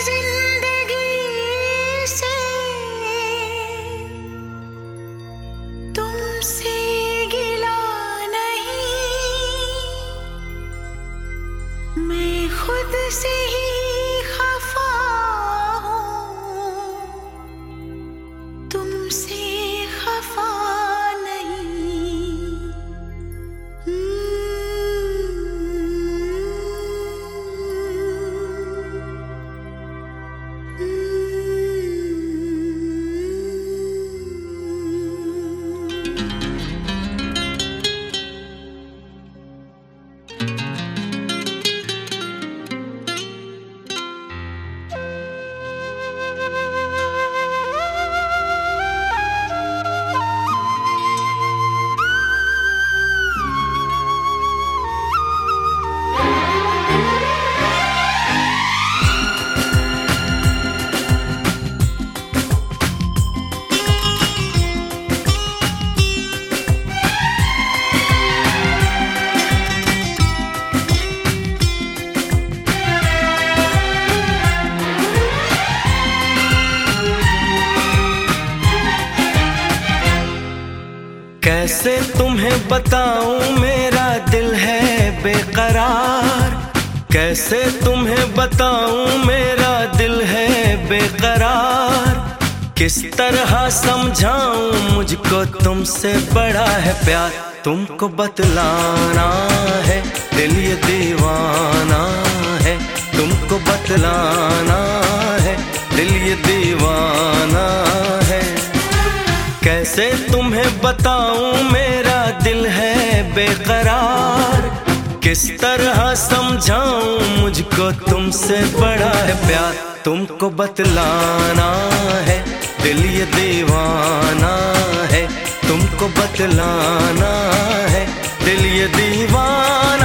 ज़िंदगी से। तुमसे गिला नहीं। मैं खुद से ही कैसे तुम्हें बताऊँ, मेरा दिल है बेकरार। कैसे तुम्हें बताऊँ, मेरा दिल है बेकरार। किस तरह समझाऊं, मुझको तुमसे बड़ा है प्यार। तुमको बतलाना है, दिल ये दीवाना है। तुमको बतलाना है, दिल ये दीवाना कैसे तुम्हें बताऊँ मेरा दिल है बेकरार? किस तरह समझाऊं मुझको तुमसे बड़ा है प्यार? तुमको बतलाना है, दिल ये दीवाना है। तुमको बतलाना है, दिल ये दीवाना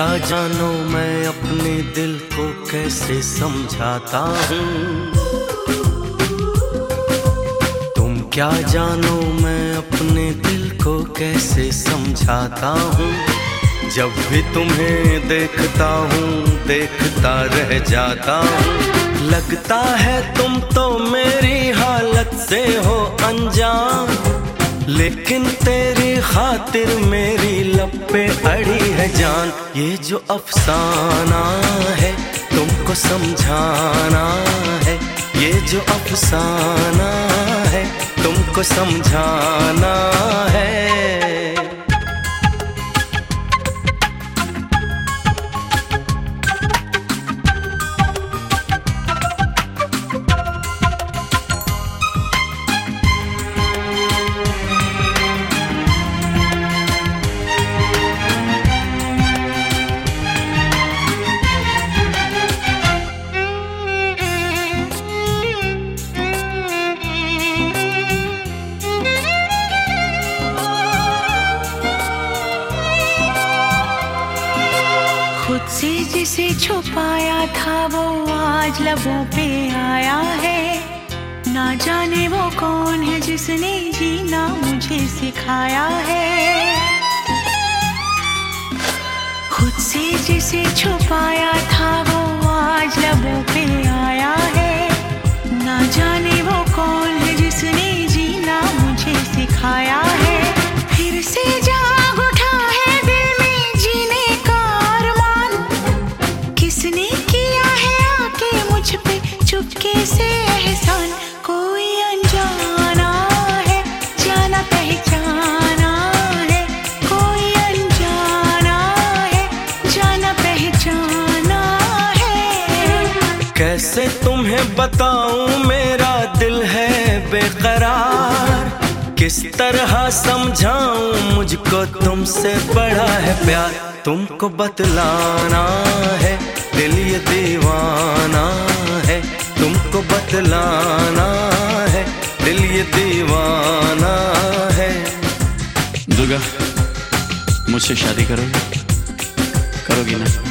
क्या जानो मैं अपने दिल को कैसे समझाता हूँ? तुम क्या जानो मैं अपने दिल को कैसे समझाता हूँ? जब भी तुम्हें देखता हूँ, देखता रह जाता हूँ। लगता है तुम तो मेरी हालत से हो अनजान लेकिन तेरी खातिर मेरी लपे अड़ी है जान। ये जो अफसाना है, तुमको समझाना है। ये जो अफसाना है, तुमको समझाना है। से जिसे छुपाया था वो आज लबों पे आया है। ना जाने वो कौन है जिसने जीना मुझे सिखाया है। खुद से जिसे छुपाया था वो आज लबों पे आया है। ना जाने वो कौन है जिसने जीना मुझे सिखाया पहचाना है। कैसे तुम्हें बताऊँ मेरा दिल है बेकरार। किस तरह समझाऊं मुझको तुमसे बड़ा है प्यार। तुमको बतलाना है दिल ये दीवाना है। तुमको बतलाना है दिल ये दीवाना है। दुर्गा मुझसे शादी करोगे? Carolina.